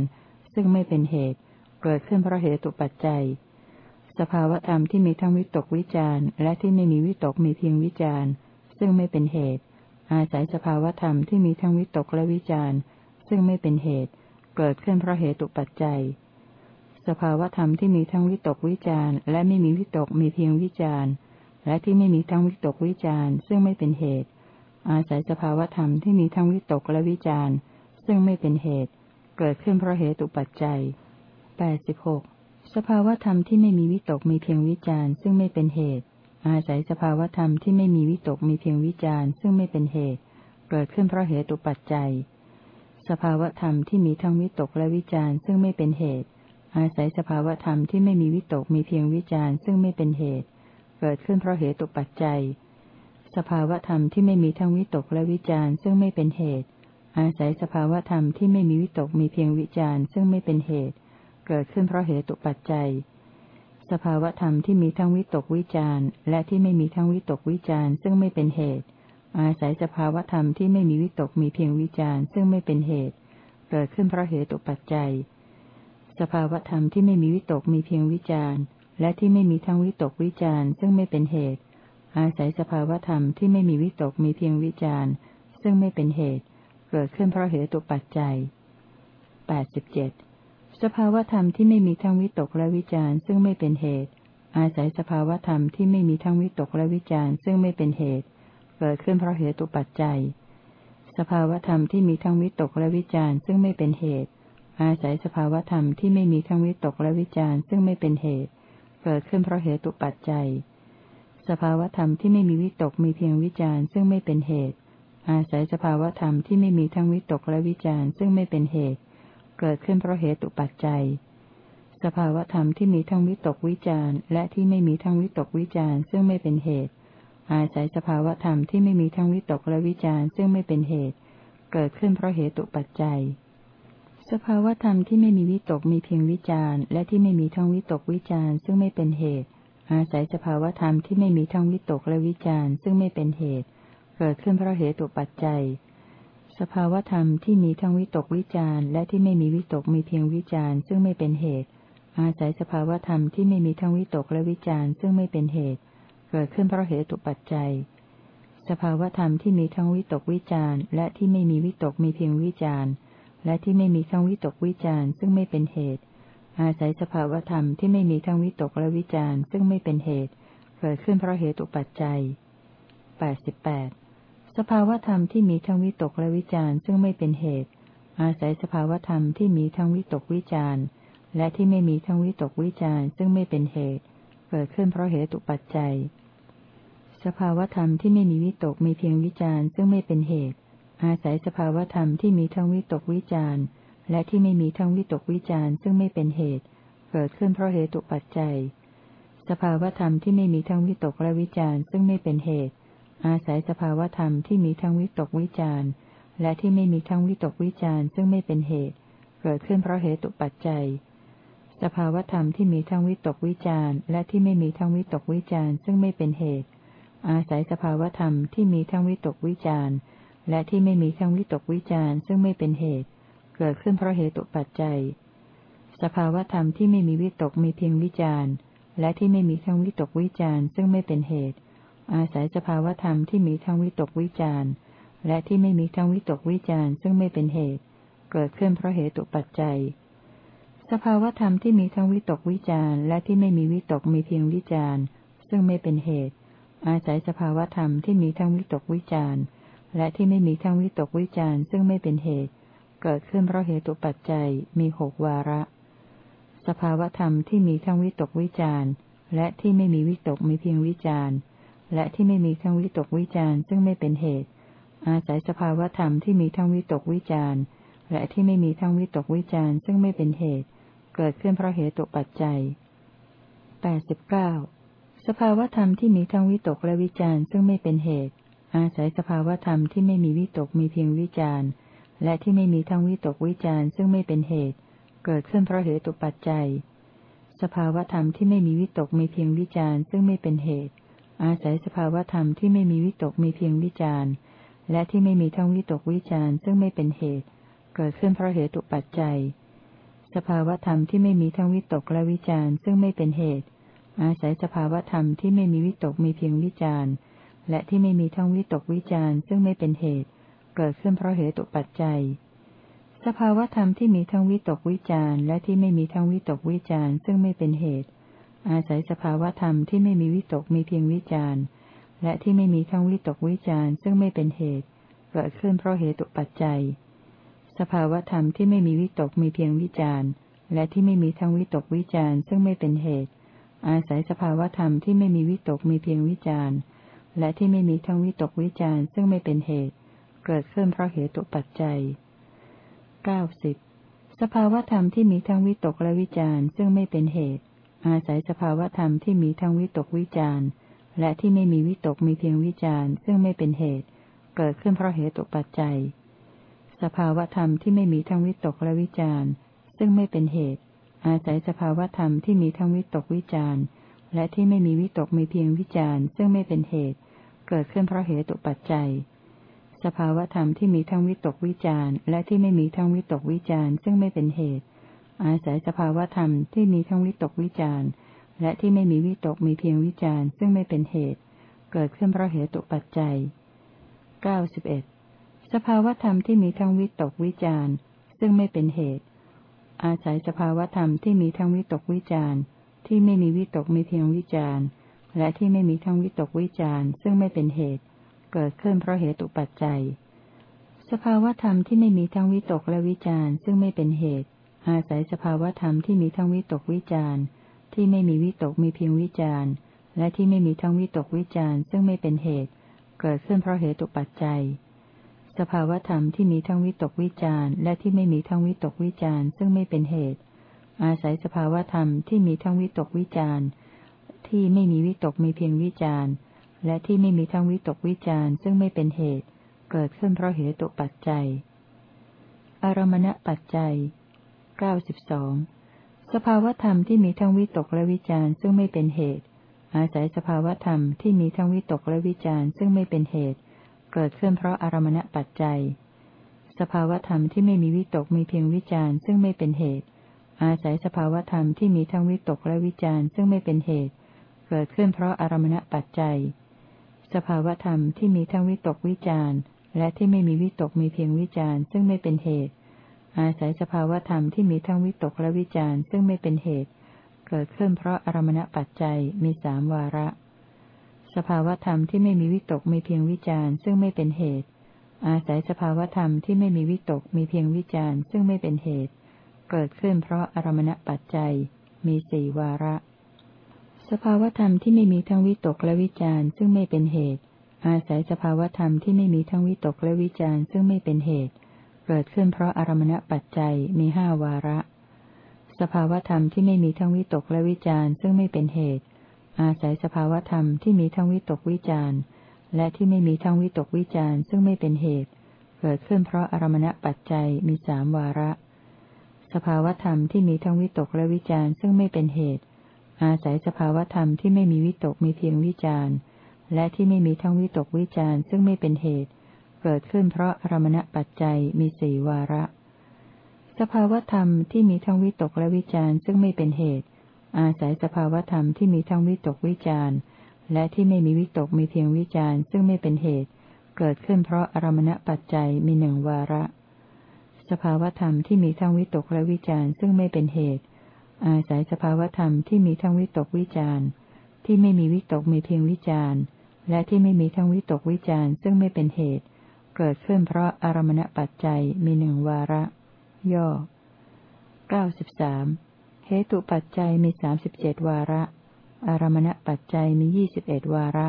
ซึ่งไม่เป็นเหตุ เกิดขึ้นเพราะเหตุปัจจัย สภาวธรรมที่มีทั้งวิตกวิจารและที่ไม่มีวิตกมีเพียงวิจารซึ่งไม่เป็นเหตุ อาศัยสภาวธรรมที่มีทั้งวิตกและวิจารซึ่งไม่เป็นเหตุ เกิดขึ้นเพราะเหตุปัจจัย สภาวธรรมที่มีทั้งวิตกวิจารและไม่มีวิตกมีเพียงวิจารและที่ไม่มีทั้งวิตกวิจารซึ่งไม่เป็นเหตุ อาศัยสภาวธรรมที่มีทั้งวิตกและวิจารซึ่งไม่เป็นเหตุ เกิดขึ้นเพราะเหตุปัจจัยแปดสิบหกสภาวธรรมที่ไม่มีวิตกมีเพียงวิจารซึ่งไม่เป็นเหตุ อาศัยสภาวธรรมที่ไม่มีวิตกมีเพียงวิจารณ์ ซึ่งไม่เป็นเหตุ เกิดขึ้นเพราะเหตุปัจจัย สภาวธรรมที่มีทั้งวิตกและวิจารณ์ ซึ่งไม่เป็นเหตุ อาศัยสภาวธรรมที่ไม่มีวิตกมีเพียงวิจารณ์ ซึ่งไม่เป็นเหตุ เกิดขึ้นเพราะเหตุปัจจัย สภาวธรรมที่ไม่มีทั้งวิตกและวิจารณ์ซึ่งไม่เป็นเหตุ อาศัยสภาวธรรมที่ไม่มีวิตกมีเพียงวิจารณ์ซึ่งไม่เป็นเหตุ เกิดขึ้นเพราะเหตุปัจจัย สภาวธรรมที่มีทั้งวิตกวิจารและที่ไม่มีทั้งวิตกวิจารซึ่งไม่เป็นเหตุ อาศัยสภาวธรรมที่ไม่มีวิตกมีเพียงวิจารซึ่งไม่เป็นเหตุ เกิดขึ้นเพราะเหตุปัจจัย สภาวธรรมที่ไม่มีวิตกมีเพียงวิจารและที่ไม่มีทั้งวิตกวิจารซึ่งไม่เป็นเหตุ อาศัยสภาวธรรมที่ไม่มีวิตกมีเพียงวิจารซึ่งไม่เป็นเหตุ เกิดขึ้นเพราะเหตุปัจจัยแปดสิบเจ็ดสภาวธรรมที่ไม่มีทั้งวิตกและวิจารณ์ ซึ่งไม่เป็นเหตุ อาศัยสภาวธรรมที่ไม่มีทั้งวิตกและวิจารณ์ ซึ่งไม่เป็นเหตุ เกิดขึ้นเพราะเหตุปัจจัย สภาวธรรมที่มีทั้งวิตกและวิจารณ์ ซึ่งไม่เป็นเหตุ อาศัยสภาวธรรมที่ไม่มีทั้งวิตกและวิจารณ์ ซึ่งไม่เป็นเหตุ เกิดขึ้นเพราะเหตุปัจจัย สภาวธรรมที่ไม่มีวิตกมีเพียงวิจารณ์ซึ่งไม่เป็นเหตุ อาศัยสภาวธรรมที่ไม่มีทั้งวิตกและวิจารณ์ซึ่งไม่เป็นเหตุ เกิดขึ้นเพราะเหตุปัจจัย สภาวธรรมที่มีทั้งวิตกวิจารและที่ไม่มีทั้งวิตกวิจารซึ่งไม่เป็นเหตุ อาศัยสภาวธรรมที่ไม่มีทั้งวิตกและวิจารซึ่งไม่เป็นเหตุ เกิดขึ้นเพราะเหตุปัจจัยสภาวธรรมที่ไม่มีวิตกมีเพียงวิจารและที่ไม่มีทั้งวิตกวิจารซึ่งไม่เป็นเหตุ อาศัยสภาวธรรมที่ไม่มีทั้งวิตกและวิจารซึ่งไม่เป็นเหตุ เกิดขึ้นเพราะเหตุปัจจัย สภาวธรรมที่มีทั้งวิตกวิจารและที่ไม่มีวิตกมีเพียงวิจารซึ่งไม่เป็นเหตุ อาศัยสภาวธรรมที่ไม่มีทั้งวิตกและวิจารซึ่งไม่เป็นเหตุ เกิดขึ้นเพราะเหตุปัจจัย สภาวธรรมที่มีทั้งวิตกวิจารและที่ไม่มีวิตกมีเพียงวิจารและที่ไม่มีทั้งวิตกวิจารซึ่งไม่เป็นเหตุ อาศัยสภาวธรรมที่ไม่มีทั้งวิตกและวิจารซึ่งไม่เป็นเหตุ เกิดขึ้นเพราะเหตุปัจจัยแปดสิบแปดสภาวธรรมที่มีทั้งวิตกและวิจารณ์ซึ่งไม่เป็นเหตุ อาศัยสภาวธรรมที่มีทั้งวิตกวิจารณ์และที่ไม่มีทั้งวิตกวิจารณ์ซึ่งไม่เป็นเหตุ เกิดขึ้นเพราะเหตุปัจจัย สภาวธรรมที่ไม่มีวิตกมีเพียงวิจารณ์ซึ่งไม่เป็นเหตุ อาศัยสภาวธรรมที่มีทั้งวิตกวิจารณ์ และที่ไม่มีทั้งวิตกวิจารณ์ซึ่งไม่เป็นเหตุ เกิดขึ้นเพราะเหตุปัจจัย สภาวธรรมที่ไม่มีทั้งวิตกและวิจารณ์ซึ่งไม่เป็นเหตุ อาศัยสภาวธรรมที่มีทั้งวิตกวิจารณ์และที่ไม่มีทั้งวิตกวิจารณ์ซึ่งไม่เป็นเหตุ เกิดขึ้นเพราะเหตุปัจจัย สภาวธรรมที่มีทั้งวิตกวิจารณ์และที่ไม่มีทั้งวิตกวิจารณ์ซึ่งไม่เป็นเหตุ อาศัยสภาวธรรมที่มีทั้งวิตกวิจารณ์และที่ไม่มีทั้งวิตกวิจารณ์ซึ่งไม่เป็นเหตุ เกิดขึ้นเพราะเหตุปัจจัย สภาวธรรมที่ไม่มีวิตกมีเพียงวิจารณ์ และที่ไม่มีทั้งวิตกวิจารณ์ซึ่งไม่เป็นเหตุ อาศัยสภาวธรรมที่มีทั้งวิตกวิจารณ์ และที่ไม่มีทั้งวิตกวิจารณ์ซึ่งไม่เป็นเหตุ เกิดขึ้นเพราะเหตุปัจจัย สภาวธรรมที่มีทั้งวิตกวิจารณ์ และที่ไม่มีวิตกมีเพียงวิจารณ์ ซึ่งไม่เป็นเหตุ อาศัยสภาวธรรมที่มีทั้งวิตกวิจารณ์ และที่ไม่มีทั้งวิตกวิจารณ์ซึ่งไม่เป็นเหตุ เกิดขึ้นเพราะเหตุปัจจัยมีหกวาระ สภาวธรรมที่มีทั้งวิตกวิจารณ์ และที่ไม่มีวิตกมีเพียงวิจารณ์ และที่ไม่มีทั้งวิตกวิจารซึ่งไม่เป็นเหตุ อาศัยสภาวธรรมที่มีทั้งวิตกวิจารและที่ไม่มีทั้งวิตกวิจารซึ่งไม่เป็นเหตุ เกิดขึ้นเพราะเหตุปัจจัยแปดสิบเก้าสภาวธรรมที่มีทั้งวิตกและวิจารซึ่งไม่เป็นเหตุ อาศัยสภาวธรรมที่ไม่มีวิตกมีเพียงวิจารณ์ และที่ไม่มีทั้งวิตกวิจารณ์ซึ่งไม่เป็นเหตุ เกิดขึ้นเพราะเหตุปัจจัย สภาวธรรมที่ไม่มีวิตกมีเพียงวิจารณ์ซึ่งไม่เป็นเหตุ อาศัยสภาวธรรมที่ไม่มีวิตกมีเพียงวิจารณ์และที่ไม่มีทั้งวิตกวิจารณ์ซึ่งไม่เป็นเหตุ เกิดขึ้นเพราะเหตุปัจจัย สภาวธรรมที่ไม่มีทั้งวิตกและวิจารณ์ซึ่งไม่เป็นเหตุ อาศัยสภาวธรรมที่ไม่มีวิตกมีเพียงวิจารณ์และที่ไม่มีทั้งวิตกวิจารซึ่งไม่เป็นเหตุ เกิดขึ้นเพราะเหตุปัจจัย สภาวธรรมที่มีทั้งวิตกวิจารและที่ไม่มีทั้งวิตกวิจารซึ่งไม่เป็นเหตุ อาศัยสภาวธรรมที่ไม่มีวิตกมีเพียงวิจารและที่ไม่มีทั้งวิตกวิจารซึ่งไม่เป็นเหตุ เกิดขึ้นเพราะเหตุปัจจัย สภาวธรรมที่ไม่มีวิตกมีเพียงวิจารและที่ไม่มีทั้งวิตกวิจารซึ่งไม่เป็นเหตุ อาศัยสภาวธรรมที่ไม่มีวิตกมีเพียงวิจารและที่ไม่มีทั้งวิตกวิจารซึ่งไม่เป็นเหตุ เกิดขึ้นเพราะเหตุปัจจัยเก้าสิบสภาวธรรมที่มีทั้งวิตกและวิจารซึ่งไม่เป็นเหตุ อาศัยสภาวธรรมที่มีทั้งวิตกวิจารและที่ไม่มีวิตกมีเพียงวิจารซึ่งไม่เป็นเหตุ เกิดขึ้นเพราะเหตุปัจจัย สภาวธรรมที่ไม่มีทั้งวิตกและวิจารซึ่งไม่เป็นเหตุ อาศัยสภาวธรรมที่มีทั้งวิตกวิจารและที่ไม่มีวิตกมีเพียงวิจารซึ่งไม่เป็นเหตุ เกิดขึ้นเพราะเหตุปัจจัย สภาวธรรมที่มีทั้งวิตกวิจารและที่ไม่มีทั้งวิตกวิจารซึ่งไม่เป็นเหตุ อาศัยสภาวธรรมที่มีทั้งวิตกวิจารและที่ไม่มีวิตกมีเพียงวิจารซึ่งไม่เป็นเหตุ เกิดขึ้นเพราะเหตุปัจจัยเก้าสิบเอ็ดสภาวธรรมที่มีทั้งวิตกวิจารซึ่งไม่เป็นเหตุ อาศัยสภาวธรรมที่มีทั้งวิตกวิจารที่ไม่มีวิตกมีเพียงวิจารและที่ไม่มีทั้งวิตกวิจารซึ่งไม่เป็นเหตุ เกิดขึ้นเพราะเหตุปัจจัย สภาวธรรมที่ไม่มีทั้งวิตกและวิจารซึ่งไม่เป็นเหตุ อาศัยสภาวธรรมที่มีทั้งวิตกวิจารที่ไม่มีวิตกมีเพียงวิจารและที่ไม่มีทั้งวิตกวิจารซึ่งไม่เป็นเหตุ เกิดขึ้นเพราะเหตุปัจจัย สภาวธรรมที่มีทั้งวิตกวิจารและที่ไม่มีทั้งวิตกวิจารซึ่งไม่เป็นเหตุ อาศัยสภาวธรรมที่มีทั้งวิตกวิจารที่ไม่มีวิตกมีเพียงวิจารณ์ และที่ไม่มีทั้งวิตกวิจาร์ซึ่งไม่เป็นเหตุ เกิดขึ้นเพราะเหตุปัจจัย อารมณปัจจัยเก้าสิบสองสภาวธรรมที่มีทั้งวิตกและวิจาร์ซึ่งไม่เป็นเหตุ อาศัยสภาวธรรมที่มีทั้งวิตกและวิจาร์ซึ่งไม่เป็นเหตุ เกิดขึ้นเพราะอารมณปัจจัย สภาวธรรมที่ไม่มีวิตกมีเพียงวิจาร์ซึ่งไม่เป็นเหตุ อาศัยสภาวธรรมที่มีทั้งวิตกและวิจาร์ซึ่งไม่เป็นเหตุ เกิดขึ้นเพราะอารมณปัจจัย สภาวธรรมที่มีทั้งวิตกวิจารและที่ไม่มีวิตกมีเพียงวิจารซึ่งไม่เป็นเหตุ อาศัยสภาวธรรมที่มีทั้งวิตกและวิจารซึ่งไม่เป็นเหตุ เกิดขึ้นเพราะอารมณปัจจัยมีสามวาระ สภาวธรรมที่ไม่มีวิตกมีเพียงวิจารซึ่งไม่เป็นเหตุ อาศัยสภาวธรรมที่ไม่มีวิตกมีเพียงวิจารซึ่งไม่เป็นเหตุ เกิดขึ้นเพราะอารมณปัจจัยมีสี่วาระ สภาวธรรมที่ไม่มีทั้งวิตกและวิจารณ์ซึ่งไม่เป็นเหตุ อาศัยสภาวธรรมที่ไม่มีทั้งวิตกและวิจารณ์ซึ่งไม่เป็นเหตุ เกิดขึ้นเพราะอารมณปัจจัยมีห้าวาระ สภาวธรรมที่ไม่มีทั้งวิตกและวิจารณ์ซึ่งไม่เป็นเหตุ อาศัยสภาวธรรมที่มีทั้งวิตกวิจารณ์และที่ไม่มีทั้งวิตกวิจารณ์ซึ่งไม่เป็นเหตุ เกิดขึ้นเพราะอารมณปัจจัยมีสามวาระ สภาวธรรมที่มีทั้งวิตกและวิจารณ์ซึ่งไม่เป็นเหตุ อาศัยสภาวธรรมที่ไม่มีวิตกมีเพียงวิจารณ์ และที่ไม่มีทั้งวิตกวิจารณ์ซึ่งไม่เป็นเหตุ เกิดขึ้นเพราะอรมณปัจจัยมีสี่วาระ สภาวธรรมที่มีทั้งวิตกและวิจารณ์ซึ่งไม่เป็นเหตุ อาศัยสภาวธรรมที่มีทั้งวิตกวิจารณ์และที่ไม่มีวิตกมีเพียงวิจารณ์ซึ่งไม่เป็นเหตุ เกิดขึ้นเพราะอรมณปัจจัยมีหนึ่งวาระ สภาวธรรมที่มีทั้งวิตกและวิจารณ์ซึ่งไม่เป็นเหตุ อาศัยสภาวธรรมที่มีทั้งวิตกวิจารณ์ที่ไม่มีวิตกมีเพียงวิจารณ์และที่ไม่มีทั้งวิตกวิจารณ์ซึ่งไม่เป็นเหตุ เกิดขึ้นเพราะอารมณปัจจัยมีหนึ่งวาระ ย่อเก้าสิบสามเหตุปัจจัยมีสามสิบเจ็ดวาระ อารมณปัจจัยมียี่สิบเอ็ดวาระ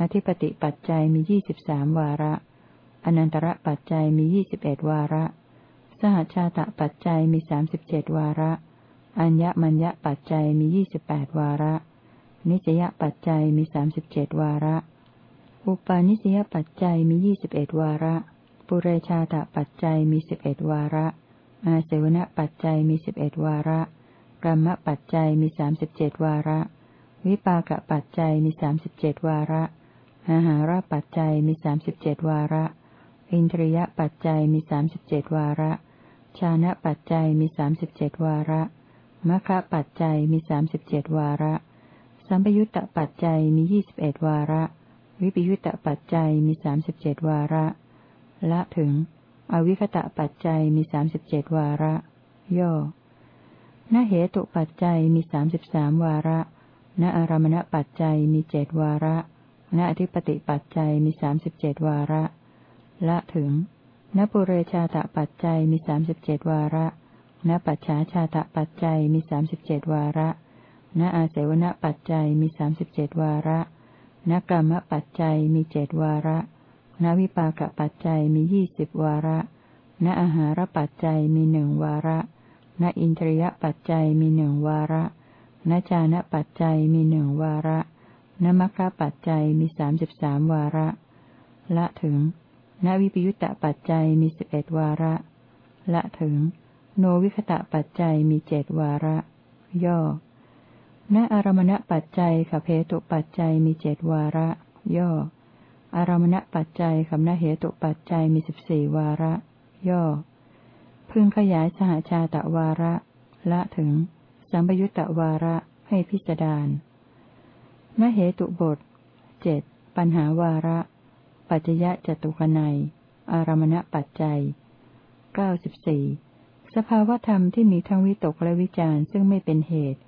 อธิปติปัจจัยมียี่สิบสามวาระ อนันตระปัจจัยมียี่สิบเอ็ดวาระ สหชาตะปัจจัยมีสามสิบเจ็ดวาระ อัญญมัญญปัจจัยมียี่สิบแปดวาระ นิจยปัจจัยมีสามสิบเจ็ดวาระ อุปาณิสยปัจจัยมียี่สิบเอ็ดวาระ ปุเรชาตปัจจัยมีสิบเอ็ดวาระ อาเสวณปัจจัยมีสิบเอ็ดวาระกรรมปัจจัยมีสามสิบเจ็ดวาระ วิปากปัจจัยมีสามสิบเจ็ดวาระอาหาราปัจจัยมีสามสิบเจ็ดวาระ อินทรียปัจจัยมีสามสิบเจ็ดวาระ ชานะปัจจัยมีสามสิบเจ็ดวาระ มะคะปัจจัยมีสามสิบเจ็ดวาระ สัมปยุตตปัจจัยมียี่สิบเอ็ดวาระ วิปยุตตปัจจัยมีสามสิบเจ็ดวาระ ละถึง อวิคตะปัจจัยมีสามสิบเจ็ดวาระ ย่อนเหตุปัจจัยมีสามสิบสามวาระ ณอารมณปัจจัยมีเจ็ดวาระ ณอธิปติปัจจัยมีสามสิบเจ็ดวาระ ละถึง ณปุเรชาตปัจจัยมีสามสิบเจ็ดวาระ ณปัจฉาชาตปัจจัยมีสามสิบเจ็ดวาระ ณอาเสวนปัจจัยมีสามสิบเจ็ดวาระ ณกรรมปัจจัยมีเจ็ดวาระ ณวิปากปัจจัยมียี่สิบวาระ ณอาหารปัจจัยมีหนึ่งวาระ ณอินทรียปัจจัยมีหนึ่งวาระ ณจานะปัจจัยมีหนึ่งวาระ ณมัคคะปัจจัยมีสามสิบสามวาระ ละถึง ณวิปยุตตปัจจัยมีสิบเอ็ดวาระ ละถึง โนวิคตะปัจจัยมีเจ็ดวาระ ย่อ ณอารมณปัจจัยขเพตุปัจจัยมีเจ็ดวาระ ย่อ อารมณปัจจัยคำนเหตุปัจจัยมีสิบสี่วาระ ย่อ พึงขยายสหชาตะวาระ ละถึง สัมปยุตตวาระให้พิจารณานเหตุบทเจ็ดปัญหาวาระ ปัจจยะจตุคนัย อารมณปัจจัยเก้าสิบสี่ สภาวธรรมที่มีทั้งวิตกและวิจารซึ่งไม่เป็นเหตุ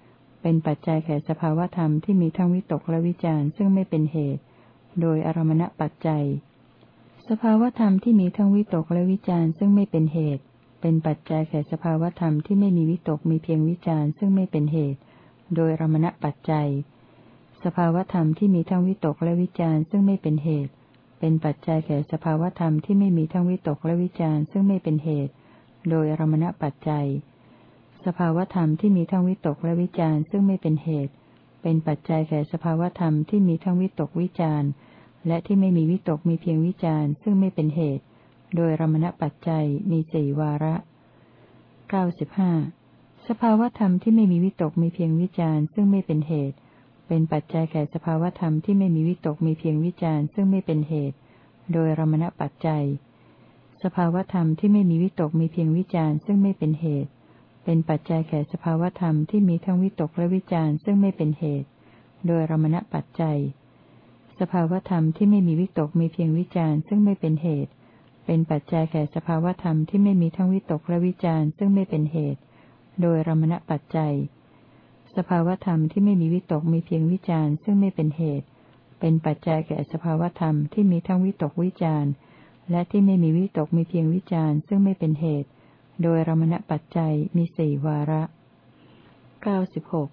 เป็นปัจจัยแก่สภาวธรรมที่มีทั้งวิตกและวิจารซึ่งไม่เป็นเหตุ โดยอารมณปัจจัย สภาวธรรมที่มีทั้งวิตกและวิจารซึ่งไม่เป็นเหตุ เป็นปัจจัยแก่สภาวธรรมที่ไม่มีวิตกมีเพียงวิจารซึ่งไม่เป็นเหตุ โดยอารมณปัจจัย สภาวธรรมที่มีทั้งวิตกและวิจารณ์ซึ่งไม่เป็นเหตุ เป็นปัจจัยแก่สภาวธรรมที่ไม่มีทั้งวิตกและวิจารณ์ซึ่งไม่เป็นเหตุ โดยอรมณปัจจัย สภาวธรรมที่มีทั้งวิตกและวิจารณ์ซึ่งไม่เป็นเหตุ เป็นปัจจัยแก่สภาวธรรมที่มีทั้งวิตกวิจารณ์ และที่ไม่มีวิตกมีเพียงวิจารณ์ซึ่งไม่เป็นเหตุ โดยรมณปัจจัยมีสี่วาระเก้าสิบห้าสภาวธรรมที่ไม่มีวิตกมีเพียงวิจารณ์ซึ่งไม่เป็นเหตุ เป็นปัจจัยแก่สภาวธรรมที่ไม่มีวิตกมีเพียงวิจารณ์ซึ่งไม่เป็นเหตุ โดยรมณปัจจัย สภาวธรรมที่ไม่มีวิตกมีเพียงวิจารณ์ซึ่งไม่เป็นเหตุ เป็นปัจจัยแก่สภาวธรรมที่มีทั้งวิตกและวิจารณ์ซึ่งไม่เป็นเหตุ โดยรมณปัจจัย สภาวธรรมที่ไม่มีวิตกมีเพียงวิจารณ์ซึ่งไม่เป็นเหตุ เป็นปัจจัยแก่สภาวธรรมที่ไม่มีทั้งวิตกและวิจารณ์ซึ่งไม่เป็นเหตุ โดยรมณปัจจัย สภาวธรรมที่ไม่มีวิตกมีเพียงวิจารณ์ซึ่งไม่เป็นเหตุ เป็นปัจจัยแก่สภาวธรรมที่มีทั้งวิตกวิจารณ์ และที่ไม่มีวิตกมีเพียงวิจารณ์ซึ่งไม่เป็นเหตุ โดยรมณปัจจัยมีสี่วาระเก้าสิบหก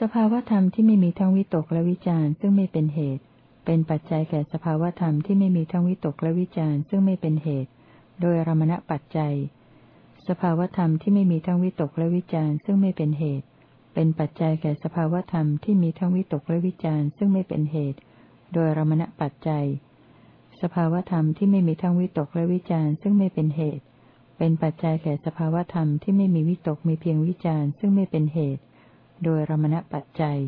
สภาวธรรมที่ไม่มีทั้งวิตกและวิจารณ์ซึ่งไม่เป็นเหตุ เป็นปัจจัยแก่สภาวธรรมที่ไม่มีทั้งวิตกและวิจารณ์ซึ่งไม่เป็นเหตุ โดยรมณปัจจัย สภาวธรรมที่ไม่มีทั้งวิตกและวิจารณ์ซึ่งไม่เป็นเหตุ เป็นปัจจัยแก่สภาวธรรมที่มีทั้งวิตกและวิจารณ์ซึ่งไม่เป็นเหตุ โดยรมณปัจจัย สภาวธรรมที่ไม่มีทั้งวิตกและวิจารณ์ซึ่งไม่เป็นเหตุ เป็นปัจจัยแก่สภาวธรรมที่ไม่มีวิตกมีเพียงวิจารณ์ซึ่งไม่เป็นเหตุ โดยรมณปัจจัย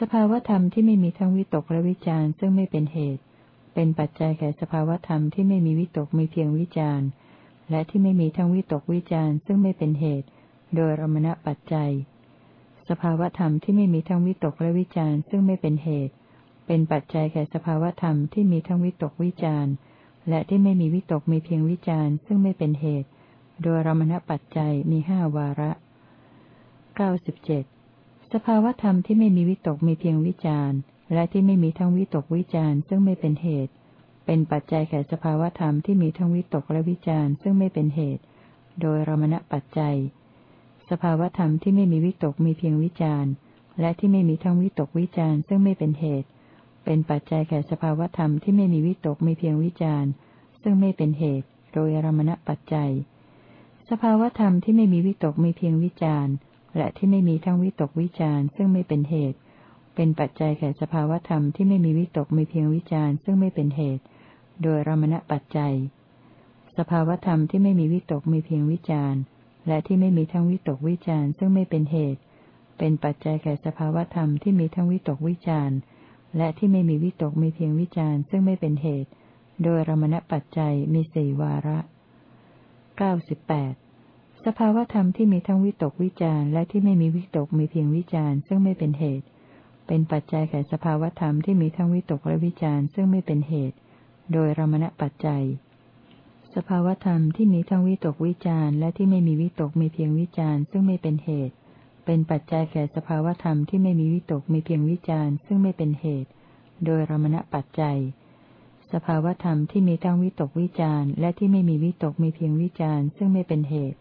สภาวธรรมที่ไม่มีทั้งวิตกและวิจารณ์ซึ่งไม่เป็นเหตุ เป็นปัจจัยแก่สภาวธรรมที่ไม่มีวิตกมีเพียงวิจารณ์ และที่ไม่มีทั้งวิตกวิจารณ์ซึ่งไม่เป็นเหตุ โดยรมณปัจจัย สภาวธรรมที่ไม่มีทั้งวิตกและวิจารณ์ซึ่งไม่เป็นเหตุ เป็นปัจจัยแก่สภาวธรรมที่มีทั้งวิตกวิจารณ์ และที่ไม่มีวิตกมีเพียงวิจารณ์ ซึ่งไม่เป็นเหตุ โดยรมณปัจจัยมีห้าวาระเก้าสิบเจ็ดสภาวธรรมที่ไม่มีวิตกมีเพียงวิจารณ์ และที่ไม่มีทั้งวิตกวิจารณ์ ซึ่งไม่เป็นเหตุ เป็นปัจจัยแก่สภาวธรรมที่มีทั้งวิตกและวิจารณ์ ซึ่งไม่เป็นเหตุ โดยรมณปัจจัย สภาวธรรมที่ไม่มีวิตกมีเพียงวิจารณ์ และที่ไม่มีทั้งวิตกวิจารณ์ ซึ่งไม่เป็นเหตุ เป็นปัจจัยแก่สภาวธรรมที่ไม่มีวิตกมีเพียงวิจารณ์ ซึ่งไม่เป็นเหตุ โดยอารมณปัจจัย สภาวธรรมที่ไม่มีวิตกมีเพียงวิจารณ์ และที่ไม่มีทั้งวิตกวิจารณ์ ซึ่งไม่เป็นเหตุ เป็นปัจจัยแก่สภาวธรรมที่ไม่มีวิตกมีเพียงวิจารณ์ ซึ่งไม่เป็นเหตุ โดยรมณปัจจัย สภาวธรรมที่ไม่มีวิตกมีเพียงวิจารณ์ และที่ไม่มีทั้งวิตกวิจารณ์ ซึ่งไม่เป็นเหตุ เป็นปัจจัยแก่สภาวธรรมที่มีทั้งวิตกวิจารณ์ และที่ไม่มีวิตกมีเพียงวิจารณ์ซึ่งไม่เป็นเหตุ โดยรมณปัจจัยมีสี่วาระเก้าสิบแปดสภาวธรรมที่มีทั้งวิตกวิจารและที่ไม่มีวิตกมีเพียงวิจารซึ่งไม่เป็นเหตุ เป็นปัจจัยแก่สภาวธรรมที่มีทั้งวิตกและวิจารซึ่งไม่เป็นเหตุ โดยรมณปัจจัย สภาวธรรมที่มีทั้งวิตกวิจารและที่ไม่มีวิตกมีเพียงวิจารซึ่งไม่เป็นเหตุ เป็นปัจจัยแก่สภาวธรรมที่ไม่มีวิตกมีเพียงวิจารซึ่งไม่เป็นเหตุ โดยรมณปัจจัย สภาวธรรมที่มีทั้งวิตกวิจารและที่ไม่มีวิตกมีเพียงวิจารซึ่งไม่เป็นเหตุ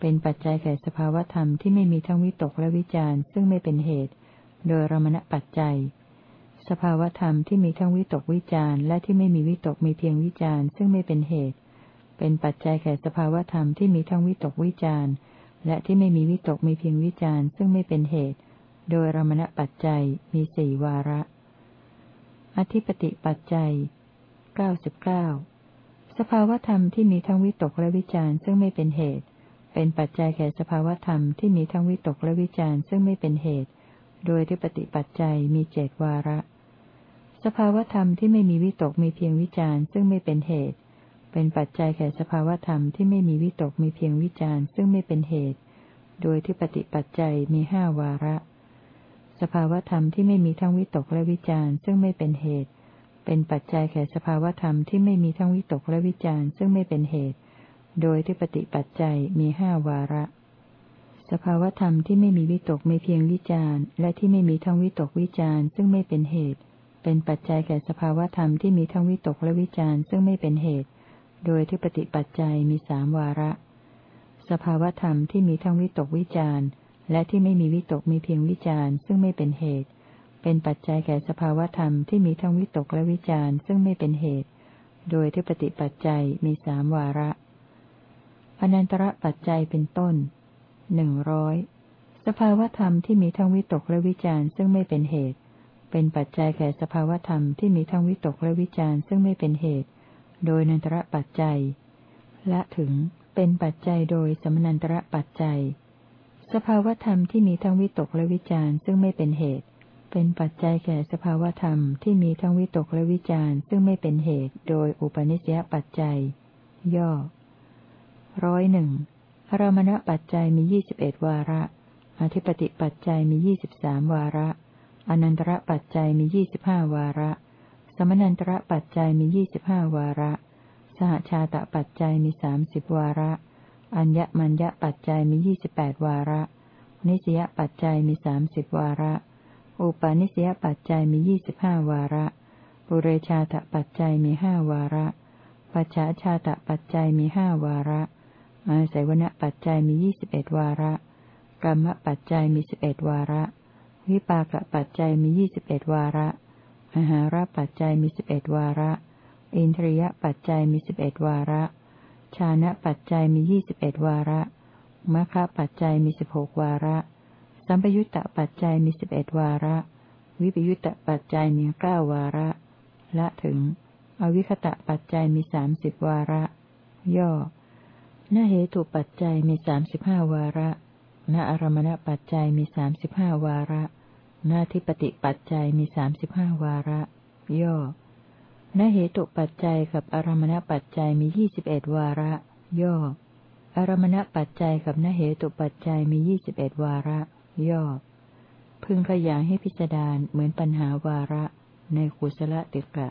เป็นปัจจัยแก่สภาวธรรมที่ไม่มีทั้งวิตกและวิจารณ์ซึ่งไม่เป็นเหตุ โดยรมณปัจจัย สภาวธรรมที่มีทั้งวิตกวิจารณ์และที่ไม่มีวิตกมีเพียงวิจารณ์ซึ่งไม่เป็นเหตุ เป็นปัจจัยแก่สภาวธรรมที่มีทั้งวิตกวิจารณ์ และที่ไม่มีวิตกมีเพียงวิจารณ์ซึ่งไม่เป็นเหตุ โดยรมณปัจจัยมีสี่วาระ อธิปติปัจจัยเก้าสิบเก้าสภาวธรรมที่มีทั้งวิตกและวิจารณ์ซึ่งไม่เป็นเหตุ เป็นปัจจัยแก่สภาวธรรมที่มีทั้งวิตกและวิจารณ์ซึ่งไม่เป็นเหตุ โดยที่ปฏิปัจจัยมีเจดวาระ สภาวธรรมที่ไม่มีวิตกมีเพียงวิจารณ์ซึ่งไม่เป็นเหตุ เป็นปัจจัยแก่สภาวธรรมที่ไม่มีวิตกมีเพียงวิจารณ์ซึ่งไม่เป็นเหตุ โดยที่ปฏิปัจจัยมีห้าวาระ สภาวธรรมที่ไม่มีทั้งวิตกและวิจารณ์ซึ่งไม่เป็นเหตุ เป็นปัจจัยแก่สภาวธรรมที่ไม่มีทั้งวิตกและวิจารณ์ซึ่งไม่เป็นเหตุ โดยที่ปฏิปัจจัยมีห้าวาระ สภาวธรรมที่ไม่มีวิตกไม่เพียงวิจารณ์และที่ไม่มีทั้งวิตกวิจารณ์ซึ่งไม่เป็นเหตุ เป็นปัจจัยแก่สภาวธรรมที่มีทั้งวิตกและวิจารณ์ซึ่งไม่เป็นเหตุ โดยที่ปฏิปัจจัยมีสามวาระ สภาวธรรมที่มีทั้งวิตกวิจารณ์ และที่ไม่มีวิตกมีเพียงวิจารณ์ซึ่งไม่เป็นเหตุ เป็นปัจจัยแก่สภาวธรรมที่มีทั้งวิตกและวิจารณ์ซึ่งไม่เป็นเหตุ โดยที่ปฏิปัจจัยมีสามวาระอนันตระปัจจัยเป็นต้นหนึ่งร้อยสภาวธรรมที่มีทั้งวิตกและวิจารณ์ซึ่งไม่เป็นเหตุ เป็นปัจจัยแก่สภาวธรรมที่มีทั้งวิตกและวิจารณ์ซึ่งไม่เป็นเหตุ โดยนันตระปัจจัยและถึงเป็นปัจจัยโดยสมนันตระปัจจัย สภาวธรรมที่มีทั้งวิตกและวิจารณ์ซึ่งไม่เป็นเหตุ เป็นปัจจัยแก่สภาวธรรมที่มีทั้งวิตกและวิจารณ์ซึ่งไม่เป็นเหตุ โดยอุปนิสยปัจจัย ย่อร้อยหนึ่งอารมณปัจจัยมียี่สิบเอ็ดวาระ อธิปติปัจจัยมียี่สิบสามวาระ อนันตระปัจจัยมียี่สิบห้าวาระ สมนันตระปัจจัยมียี่สิบห้าวาระ สหชาตปัจจัยมีสามสิบวาระ อัญญมัญญปัจจัยมียี่สิบแปดวาระ นิสยปัจจัยมีสามสิบวาระ อุปาณิสยปัจจัยมียี่สิบห้าวาระ ปุเรชาตปัจจัยมีห้าวาระ ปัจฉาชาตปัจจัยมีห้าวาระ อาศัยวณปัจจัยมียี่สิบเอ็ดวาระ กรรมปัจจัยมีสิบเอ็ดวาระ วิปากปัจจัยมียี่สิบเอ็ดวาระ อาหารปัจจัยมีสิบเอ็ดวาระ อินทรียปัจจัยมีสิบเอ็ดวาระ ชานะปัจจัยมียี่สิบเอ็ดวาระมรรคปัจจัยมีสิบหกวาระ สัมปยุตตปัจจัยมีสิบเอ็ดวาระ วิปยุตตปัจจัยมีเก้าวาระ ละถึง อวิคตะปัจจัยมีสามสิบวาระ ย่อณเหตุปัจจัยมีสามสิบห้าวาระณอารมณปัจจัยมีสามสิบห้าวาระ ณทิปติปัจจัยมีสามสิบห้าวาระ ย่อณเหตุปัจจัยกับอารมณปัจจัยมียี่สิบเอ็ดวาระ ย่อ อารมณปัจจัยกับณเหตุปัจจัยมียี่สิบเอ็ดวาระ ย่อ พึงขยายให้พิจารณาเหมือนปัญหาวาระ ในกุศลติกะ